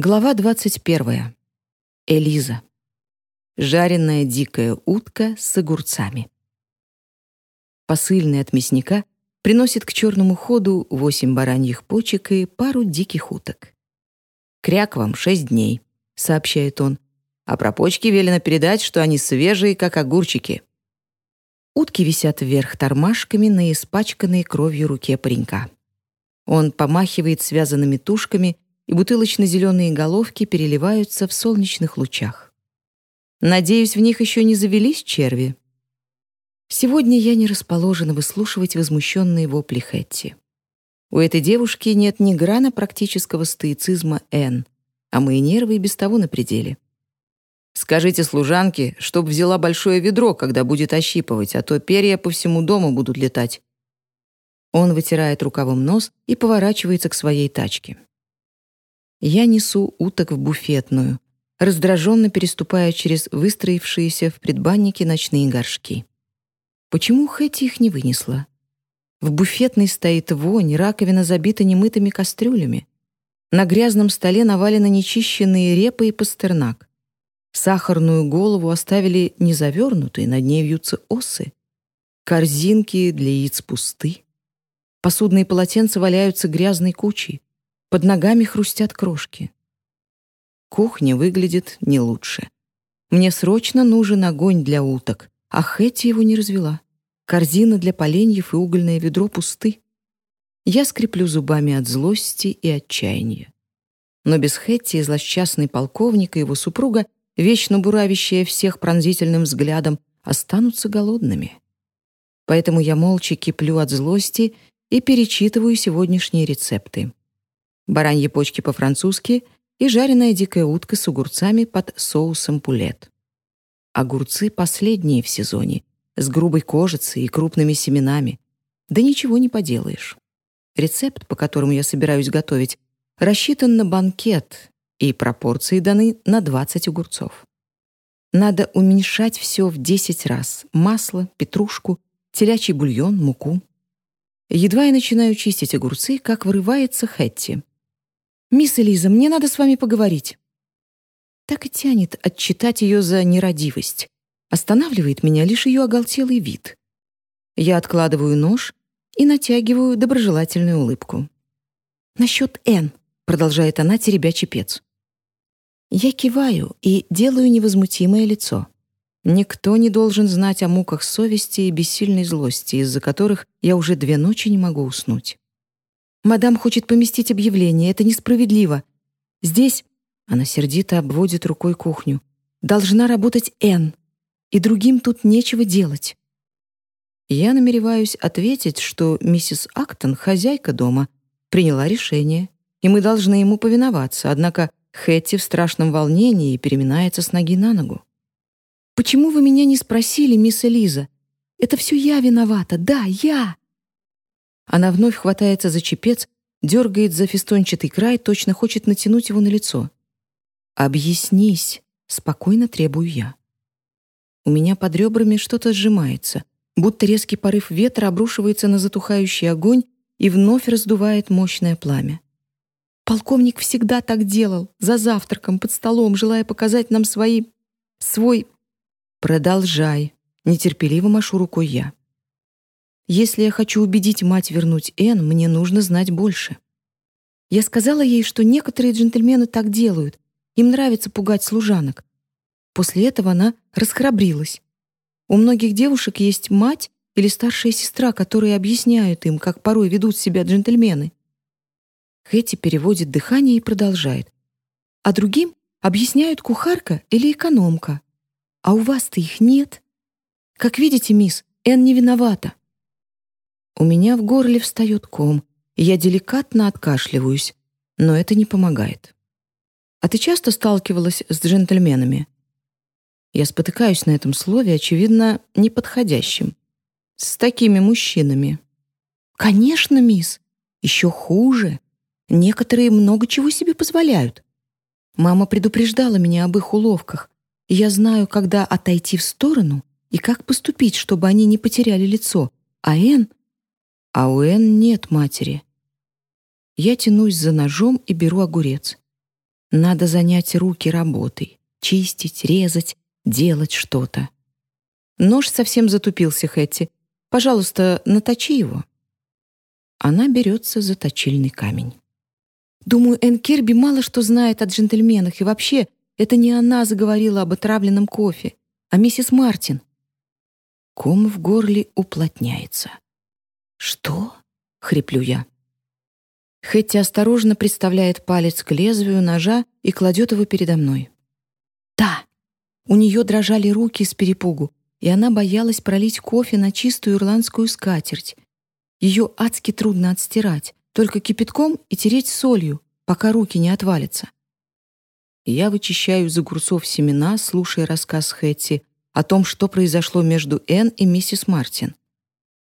Глава 21. Элиза. Жареная дикая утка с огурцами. Посыльный от мясника приносит к черному ходу восемь бараньих почек и пару диких уток. «Кряк вам шесть дней», — сообщает он, «а про почки велено передать, что они свежие, как огурчики». Утки висят вверх тормашками на испачканной кровью руке паренька. Он помахивает связанными тушками — и бутылочно-зеленые головки переливаются в солнечных лучах. Надеюсь, в них еще не завелись черви. Сегодня я не расположена выслушивать возмущенные вопли Хэтти. У этой девушки нет ни грана практического стоицизма Н, а мои нервы и без того на пределе. Скажите служанке, чтоб взяла большое ведро, когда будет ощипывать, а то перья по всему дому будут летать. Он вытирает рукавом нос и поворачивается к своей тачке. Я несу уток в буфетную, раздраженно переступая через выстроившиеся в предбаннике ночные горшки. Почему Хэти их не вынесла? В буфетной стоит вонь, раковина забита немытыми кастрюлями. На грязном столе навалены нечищенные репы и пастернак. Сахарную голову оставили незавернутой, над ней вьются осы. Корзинки для яиц пусты. Посудные полотенца валяются грязной кучей. Под ногами хрустят крошки. Кухня выглядит не лучше. Мне срочно нужен огонь для уток, а Хэти его не развела. Корзина для поленьев и угольное ведро пусты. Я скреплю зубами от злости и отчаяния. Но без Хэтти злосчастный полковник и его супруга, вечно буравящая всех пронзительным взглядом, останутся голодными. Поэтому я молча киплю от злости и перечитываю сегодняшние рецепты бараньи почки по-французски и жареная дикая утка с огурцами под соусом пулет. Огурцы последние в сезоне, с грубой кожицей и крупными семенами. Да ничего не поделаешь. Рецепт, по которому я собираюсь готовить, рассчитан на банкет, и пропорции даны на 20 огурцов. Надо уменьшать все в 10 раз. Масло, петрушку, телячий бульон, муку. Едва я начинаю чистить огурцы, как вырывается Хэтти. «Мисс Элиза, мне надо с вами поговорить». Так и тянет отчитать ее за нерадивость. Останавливает меня лишь ее оголтелый вид. Я откладываю нож и натягиваю доброжелательную улыбку. «Насчет Н», — продолжает она, теребя чепец. Я киваю и делаю невозмутимое лицо. Никто не должен знать о муках совести и бессильной злости, из-за которых я уже две ночи не могу уснуть. Мадам хочет поместить объявление. Это несправедливо. Здесь, она сердито обводит рукой кухню, должна работать Н. И другим тут нечего делать. Я намереваюсь ответить, что миссис Актон, хозяйка дома, приняла решение, и мы должны ему повиноваться, однако Хэтти в страшном волнении переминается с ноги на ногу. «Почему вы меня не спросили, мисс Элиза? Это все я виновата, да, я!» Она вновь хватается за чепец, дергает за фестончатый край, точно хочет натянуть его на лицо. «Объяснись», — спокойно требую я. У меня под ребрами что-то сжимается, будто резкий порыв ветра обрушивается на затухающий огонь и вновь раздувает мощное пламя. Полковник всегда так делал, за завтраком, под столом, желая показать нам свои... свой... «Продолжай», — нетерпеливо машу рукой я. Если я хочу убедить мать вернуть Энн, мне нужно знать больше. Я сказала ей, что некоторые джентльмены так делают. Им нравится пугать служанок. После этого она расхрабрилась. У многих девушек есть мать или старшая сестра, которые объясняют им, как порой ведут себя джентльмены. Хэти переводит дыхание и продолжает. А другим объясняют кухарка или экономка. А у вас-то их нет. Как видите, мисс, Энн не виновата. У меня в горле встает ком, я деликатно откашливаюсь, но это не помогает. А ты часто сталкивалась с джентльменами? Я спотыкаюсь на этом слове, очевидно, неподходящим. С такими мужчинами. Конечно, мисс. Еще хуже. Некоторые много чего себе позволяют. Мама предупреждала меня об их уловках, я знаю, когда отойти в сторону и как поступить, чтобы они не потеряли лицо. А Энн а у Энн нет матери. Я тянусь за ножом и беру огурец. Надо занять руки работой, чистить, резать, делать что-то. Нож совсем затупился, Хэтти. Пожалуйста, наточи его. Она берется за точильный камень. Думаю, Энн Кирби мало что знает о джентльменах, и вообще, это не она заговорила об отравленном кофе, а миссис Мартин. Ком в горле уплотняется. «Что?» — хриплю я. Хэтти осторожно приставляет палец к лезвию ножа и кладет его передо мной. «Да!» У нее дрожали руки с перепугу, и она боялась пролить кофе на чистую ирландскую скатерть. Ее адски трудно отстирать, только кипятком и тереть солью, пока руки не отвалятся. Я вычищаю из огурцов семена, слушая рассказ Хэтти о том, что произошло между Энн и миссис Мартин.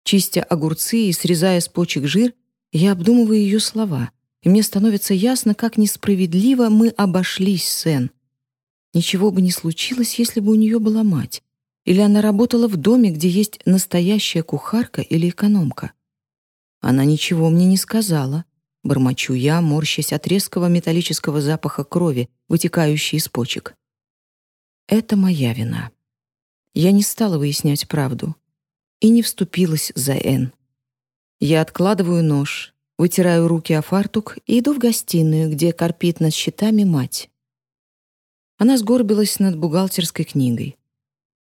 Чистя огурцы и срезая с почек жир, я обдумываю ее слова, и мне становится ясно, как несправедливо мы обошлись с Энн. Ничего бы не случилось, если бы у нее была мать. Или она работала в доме, где есть настоящая кухарка или экономка. Она ничего мне не сказала. Бормочу я, морщась от резкого металлического запаха крови, вытекающей из почек. Это моя вина. Я не стала выяснять правду и не вступилась за Н. Я откладываю нож, вытираю руки о фартук и иду в гостиную, где корпит над счетами мать. Она сгорбилась над бухгалтерской книгой.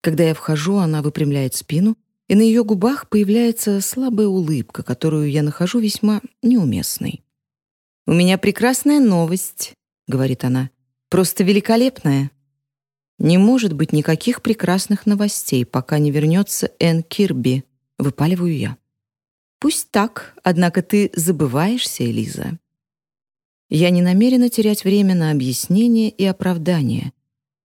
Когда я вхожу, она выпрямляет спину, и на ее губах появляется слабая улыбка, которую я нахожу весьма неуместной. «У меня прекрасная новость», — говорит она. «Просто великолепная». «Не может быть никаких прекрасных новостей, пока не вернется Энн Кирби», — выпаливаю я. «Пусть так, однако ты забываешься, Элиза». Я не намерена терять время на объяснение и оправдание,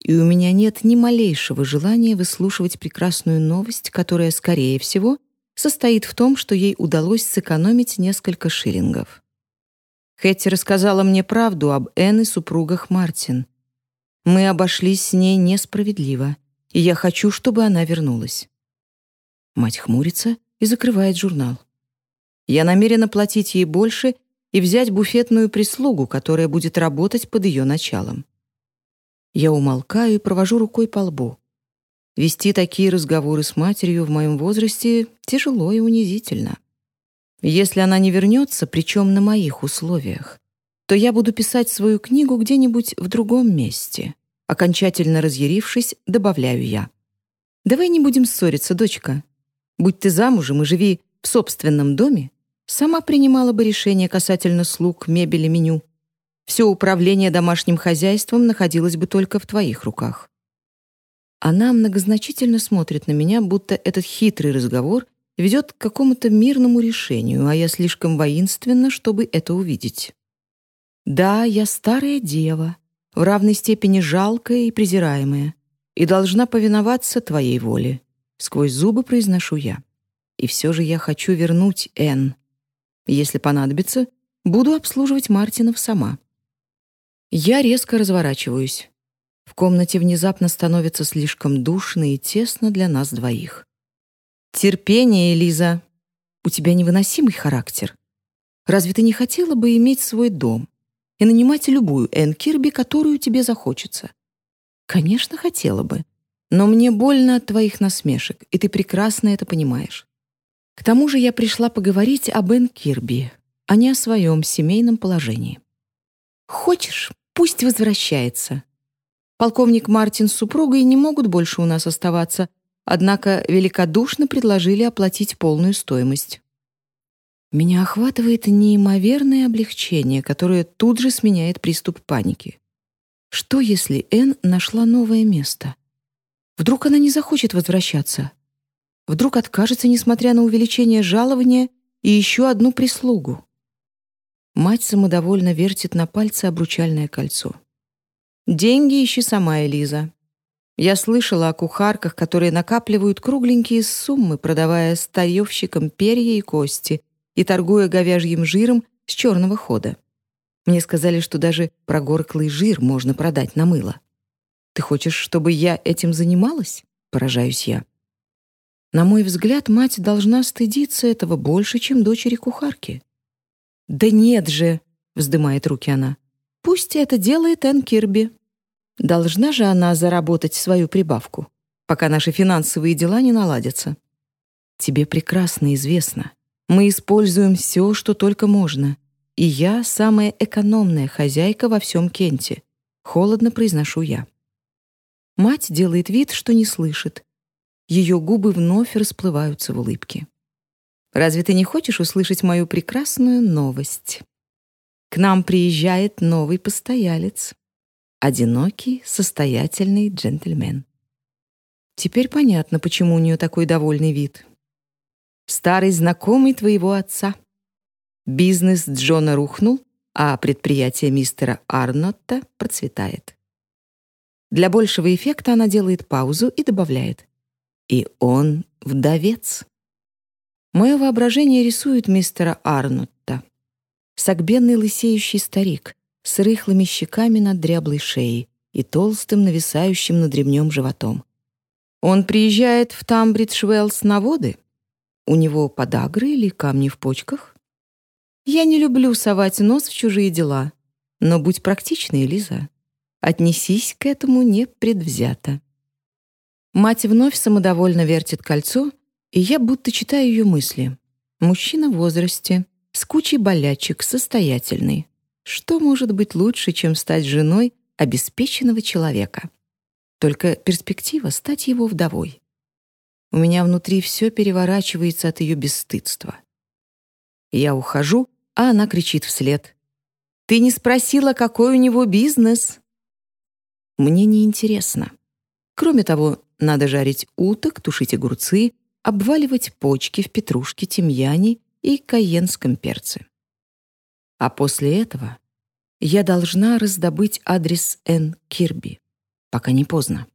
и у меня нет ни малейшего желания выслушивать прекрасную новость, которая, скорее всего, состоит в том, что ей удалось сэкономить несколько шиллингов. Хэтти рассказала мне правду об Энн и супругах Мартин. Мы обошлись с ней несправедливо, и я хочу, чтобы она вернулась. Мать хмурится и закрывает журнал. Я намерена платить ей больше и взять буфетную прислугу, которая будет работать под ее началом. Я умолкаю и провожу рукой по лбу. Вести такие разговоры с матерью в моем возрасте тяжело и унизительно. Если она не вернется, причем на моих условиях, то я буду писать свою книгу где-нибудь в другом месте. Окончательно разъярившись, добавляю я. «Давай не будем ссориться, дочка. Будь ты замужем и живи в собственном доме, сама принимала бы решение касательно слуг, мебели, меню. Все управление домашним хозяйством находилось бы только в твоих руках. Она многозначительно смотрит на меня, будто этот хитрый разговор ведет к какому-то мирному решению, а я слишком воинственна, чтобы это увидеть. Да, я старая дева, в равной степени жалкая и презираемая, и должна повиноваться твоей воле. Сквозь зубы произношу я. И все же я хочу вернуть Энн. Если понадобится, буду обслуживать Мартинов сама. Я резко разворачиваюсь. В комнате внезапно становится слишком душно и тесно для нас двоих. Терпение, Элиза. У тебя невыносимый характер. Разве ты не хотела бы иметь свой дом и нанимать любую Энн Кирби, которую тебе захочется? Конечно, хотела бы. Но мне больно от твоих насмешек, и ты прекрасно это понимаешь. К тому же я пришла поговорить об Энн Кирби, а не о своем семейном положении. Хочешь, пусть возвращается. Полковник Мартин с супругой не могут больше у нас оставаться, однако великодушно предложили оплатить полную стоимость. Меня охватывает неимоверное облегчение, которое тут же сменяет приступ паники. Что, если Энн нашла новое место? Вдруг она не захочет возвращаться? Вдруг откажется, несмотря на увеличение жалования и еще одну прислугу? Мать самодовольно вертит на пальце обручальное кольцо. «Деньги ищи сама, Элиза. Я слышала о кухарках, которые накапливают кругленькие суммы, продавая старьевщикам перья и кости и торгуя говяжьим жиром с черного хода. Мне сказали, что даже прогорклый жир можно продать на мыло. Ты хочешь, чтобы я этим занималась? Поражаюсь я. На мой взгляд, мать должна стыдиться этого больше, чем дочери кухарки. «Да нет же!» — вздымает руки она. Пусть это делает Энн Кирби. Должна же она заработать свою прибавку, пока наши финансовые дела не наладятся. Тебе прекрасно известно. Мы используем все, что только можно. И я самая экономная хозяйка во всем Кенте. Холодно произношу я. Мать делает вид, что не слышит. Ее губы вновь расплываются в улыбке. Разве ты не хочешь услышать мою прекрасную новость? К нам приезжает новый постоялец. Одинокий, состоятельный джентльмен. Теперь понятно, почему у нее такой довольный вид. Старый знакомый твоего отца. Бизнес Джона рухнул, а предприятие мистера Арнотта процветает. Для большего эффекта она делает паузу и добавляет. И он вдовец. Мое воображение рисует мистера Арнотта. Согбенный лысеющий старик с рыхлыми щеками над дряблой шеей и толстым нависающим над ремнем животом. Он приезжает в Тамбридж-Уэллс на воды? У него подагры или камни в почках? Я не люблю совать нос в чужие дела, но будь практичной, Лиза. Отнесись к этому непредвзято. Мать вновь самодовольно вертит кольцо и я будто читаю ее мысли. Мужчина в возрасте, с кучей болячек, состоятельный. Что может быть лучше, чем стать женой обеспеченного человека? Только перспектива стать его вдовой. У меня внутри все переворачивается от ее бесстыдства. Я ухожу, а она кричит вслед. «Ты не спросила, какой у него бизнес?» Мне не интересно. Кроме того, надо жарить уток, тушить огурцы, обваливать почки в петрушке, тимьяне и кайенском перце. А после этого я должна раздобыть адрес Н. Кирби, пока не поздно.